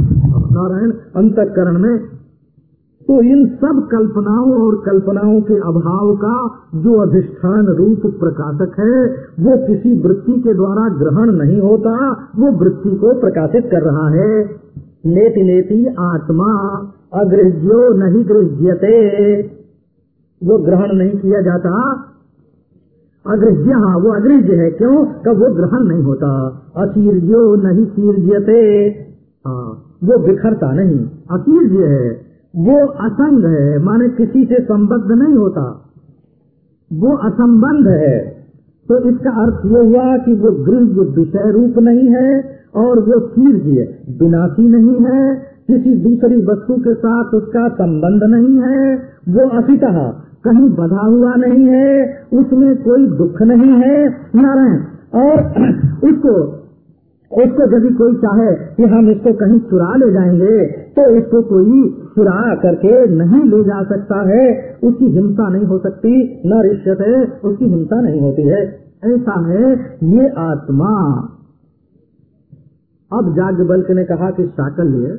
नारायण, अंतकरण में तो इन सब कल्पनाओं और कल्पनाओं के अभाव का जो अधिष्ठान रूप प्रकाशक है, वो किसी वृत्ति के द्वारा ग्रहण नहीं होता, वो वृत्ति को प्रकाशित कर रहा है। नेति नेति आत्मा अगृह्यो नहीं गृह्यते। वो ग्रहण नहीं किया जाता। अग्रह्य हाँ वो अग्रह्य है, क्यों? कब वो ग्रहण नहीं होता। अतीर्यो नहीं तीर्यते। हाँ वो बिखरता नहीं। अतीर्य है। वो असंग है, माने किसी से संबद्ध नहीं होता। वो असंबंध है। तो इसका अर्थ ये हुआ कि वो गृह विषय रूप नहीं है और वो तीर्य विनाशी नहीं है। किसी दूसरी वस्तु के साथ उसका संबंध नहीं है। वो असितः, कहीं बधा हुआ नहीं है, उसमें कोई दुख नहीं है। नारायण, और [clears throat] उसको उसको यदि कोई चाहे कि हम इसको कहीं चुरा ले जाएँगे तो इसको कोई चुरा करके नहीं ले जा सकता है। उसकी हिंसा नहीं हो सकती, न रिश्वत है, उसकी हिंसा नहीं होती है। ऐसा है, ये आत्मा। अब जाग बल्क ने कहा कि साकल्य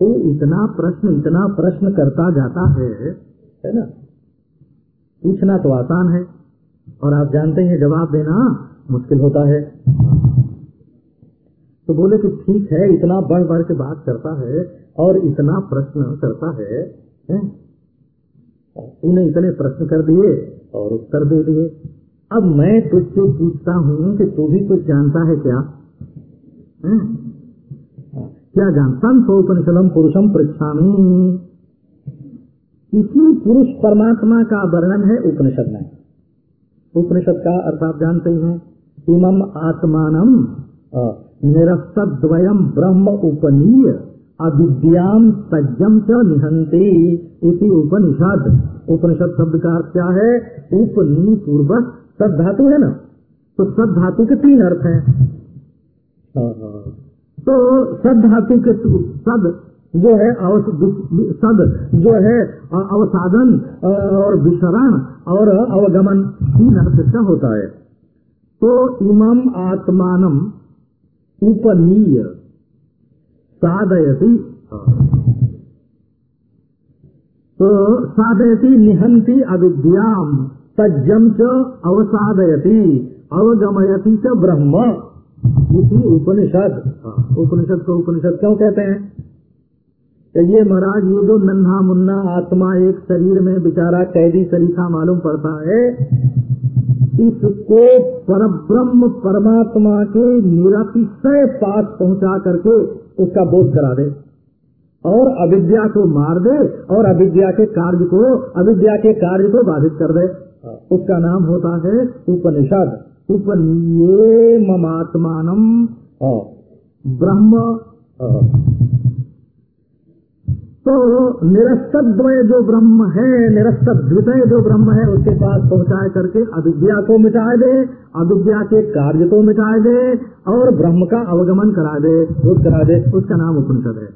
तो इतना प्रश्न इतना प्रश्न करता जाता है है ना? पूछना तो आसान है, और आप जानते हैं, जवाब देना मुश्किल होता है। तो बोले कि ठीक है इतना बढ़ बढ़ के बात करता है और इतना प्रश्न करता है, तूने इतने प्रश्न कर दिए और उत्तर दे दिए। अब मैं तुझसे पूछता हूँ कि तू भी कुछ जानता है क्या? है? क्या जानता उपनिषदम पुरुषम पृछामी इसी पुरुष परमात्मा का वर्णन है उपनिषद में। उपनिषद का अर्थ आप जानते हैं इमम आत्मानम निरस्तद्वयम ब्रह्म उपनीय अविद्याम सज्जम च निहंते इसी उपनिषद। उपनिषद शब्द का अर्थ क्या है? उपनी पूर्वक सद धातु है ना? तो सद धातु के तीन अर्थ हैं। तो सद धातु के सद जो है सद जो है अवसाधन और विशरण और अवगमन, तीन अर्थ का होता है। तो इमम आत्मानम उपनीय साधयती। तो साधयती निहंती अविद्याम सज्जम च अवसादयती अवगमयती च ब्रह्म उपनिषद। उपनिषद को उपनिषद क्यों कहते हैं? तो ये महाराज, ये जो नन्हा मुन्ना आत्मा एक शरीर में बेचारा कैदी सरीखा मालूम पड़ता है इसको परब्रह्म परमात्मा के निरतिशय पास पहुँचा करके उसका बोध करा दे। और अविद्या को मार दे और अविद्या के कार्य को अविद्या के कार्य को बाधित कर दे। उसका नाम होता है उपनिषद। उपनीये ममात्मान ब्रह्म। तो निरस्तद्वय जो ब्रह्म है निरस्त द्वितय जो ब्रह्म है, उसके पास पहुँचाए करके अविद्या को मिटाए दे, अविद्या के कार्य को मिटाए दे और ब्रह्म का अवगमन करा दे, बोध करा दे, उसका नाम उपनिषद है।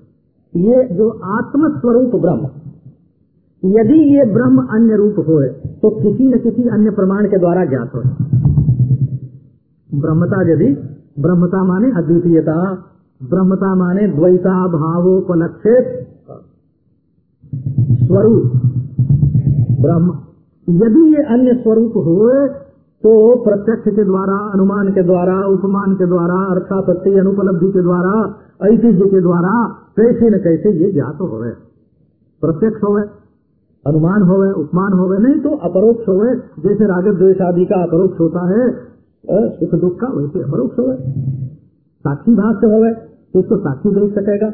ये जो आत्म स्वरूप ब्रह्म, यदि ये ब्रह्म अन्य रूप हो तो किसी न किसी अन्य प्रमाण के द्वारा ज्ञात हो ब्रह्मता यदि, ब्रह्मता माने अद्वितीयता, ब्रह्मता माने द्वैता भावोपलक्षित स्वरूप। ब्रह्म। यदि ये अन्य स्वरूप हो तो प्रत्यक्ष के द्वारा, अनुमान के द्वारा, उपमान के द्वारा, अर्थापत्ति, अनुपलब्धि के द्वारा, ऐतिह्य के द्वारा, कैसे न कैसे ये ज्ञात हो गए प्रत्यक्ष हो गए अनुमान हो गए उपमान हो गए नहीं तो अपरोक्ष हो गए जैसे रागत द्वेश आदि का अपरोक्ष होता है सुख दुख का वैसे अपरोक्ष हो गए साक्षी भाष्य हो गए इसको साक्षी देख सकेगा।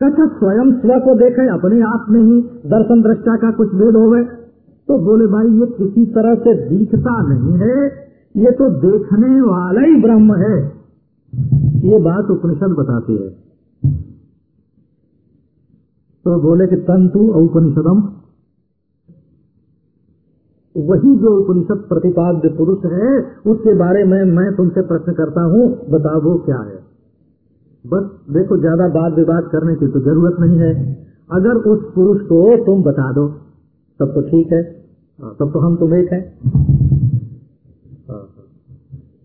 कहते स्वयं स्व को देखे, अपने आप में ही दर्शन दृष्टा का कुछ भेद हो गए तो बोले, भाई, ये किसी तरह से दिखता नहीं है। ये तो देखने वाला ही ब्रह्म है। ये बात उपनिषद बताती है। तो बोले कि तंतु उपनिषदम वही जो उपनिषद प्रतिपाद्य पुरुष है, उसके बारे में मैं तुमसे प्रश्न करता हूँ, बताओ क्या है। बस देखो ज़्यादा बात विवाद करने की तो ज़रूरत नहीं है। अगर उस पुरुष को तुम बता दो तब तो ठीक है। हाँ, तब तो हम तुम एक है।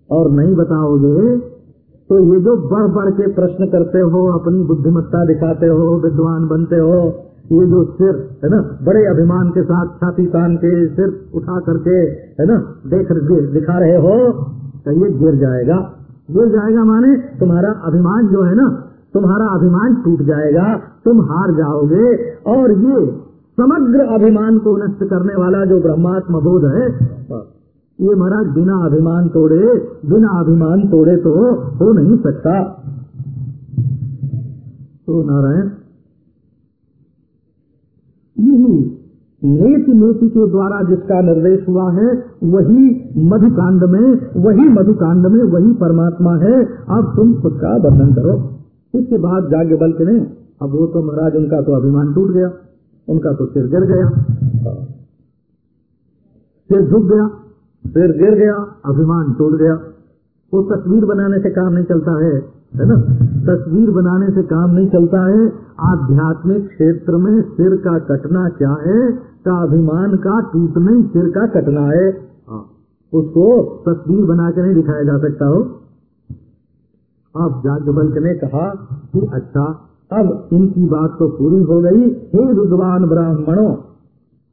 और नहीं बताओगे तो ये जो बढ़ बढ़ के प्रश्न करते हो अपनी बुद्धिमत्ता दिखाते हो विद्वान बनते हो ये जो सिर है ना बड़े अभिमान के साथ छाती तान के सिर उठा करके है ना देख दिखा रहे हो तो ये गिर जाएगा। गिर जाएगा माने, तुम्हारा अभिमान जो है ना, तुम्हारा अभिमान टूट जाएगा, तुम हार जाओगे, और ये समग्र अभिमान को नष्ट करने वाला जो ब्रह्मात्म बोध है, ये महाराज बिना अभिमान तोड़े, बिना अभिमान तोड़े तो हो नहीं सकता। तो नारायण, यही नेति नेति के द्वारा जिसका निर्देश हुआ है, वही मधुकांड में, वही मधुकांड में, वही परमात्मा है। अब तुम खुद का वर्णन करो। इसके बाद जाग्ञ बल ने अब वो तो महाराज, उनका तो अभिमान टूट गया, उनका तो सिर गिर गया। सिर झुक गया, सिर गिर गया, अभिमान टूट गया। वो तस्वीर बनाने से काम नहीं चलता है है ना? तस्वीर बनाने से काम नहीं चलता है। आध्यात्मिक क्षेत्र में सिर का कटना क्या है? का अभिमान का टूटने सिर का कटना है। हाँ, उसको तस्वीर बना के नहीं दिखाया जा सकता हो। अब जाग्ञवल्क ने कहा कि अच्छा अब इनकी बात तो पूरी हो गई। हे विद्वान ब्राह्मणों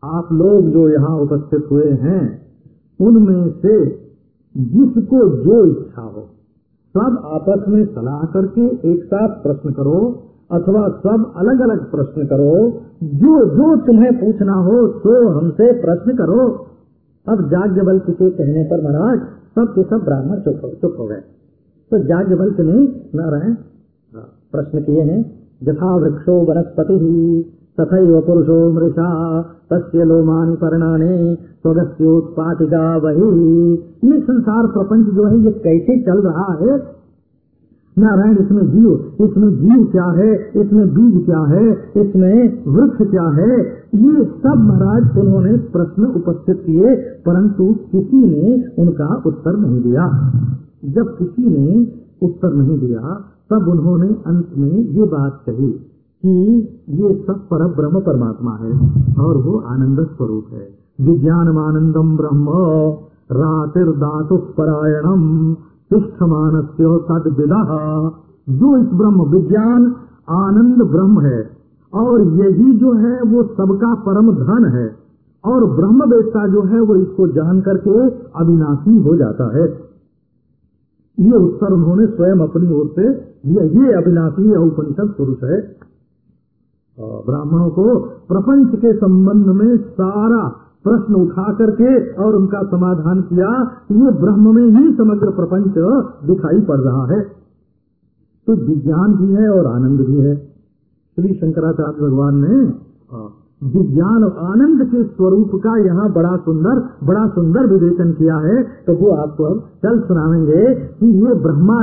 आप लोग जो यहाँ उपस्थित हुए हैं उनमें से जिसको जो इच्छा हो सब आपस में सलाह करके एक साथ प्रश्न करो। अथवा सब अलग अलग प्रश्न करो। जो जो तुम्हें पूछना हो तो हमसे प्रश्न करो। अब जाग्ञ जाग्ञवल्क के कहने पर महाराज, सब के सब ब्राह्मण चुप चुप हो गए। तो जाग्ञवल्क ने नारायण, प्रश्न किए हैं जथा वृक्षो वनस्पति ही तथा पुरुषो मृषा, तस्य लोमानि पर्णाने स्वगस्योत्पातिका वही। ये संसार प्रपंच जो है, ये कैसे चल रहा है नारायण, इसमें जीव इसमें जीव क्या है, इसमें बीज क्या है, इसमें वृक्ष क्या है, ये सब महाराज उन्होंने प्रश्न उपस्थित किए, परंतु किसी ने उनका उत्तर नहीं दिया। जब किसी ने उत्तर नहीं दिया, तब उन्होंने अंत में ये बात कही कि ये सब पर ब्रह्म परमात्मा है और वो आनंद स्वरूप है। विज्ञान आनंदम ब्रह्म रातिर धातु परायणम तिष्ठमान तद विदा। जो इस ब्रह्म विज्ञान, आनंद ब्रह्म है, और यही जो है, वो सबका परम धन है, और ब्रह्म वेदता जो है, वो इसको जान करके अविनाशी हो जाता है। ये उत्तर उन्होंने स्वयं अपनी ओर से दिया। ये अविनाशी उपनिषद पुरुष है। ब्राह्मणों को प्रपंच के संबंध में सारा प्रश्न उठा करके और उनका समाधान किया ये ब्रह्म में ही समग्र प्रपंच दिखाई पड़ रहा है। तो विज्ञान भी है और आनंद भी है। श्री शंकराचार्य भगवान ने विज्ञान और आनंद के स्वरूप का यहाँ बड़ा सुंदर बड़ा सुंदर विवेचन किया है। तो वो आपको अब चल सुनाएँगे कि ये ब्रह्मा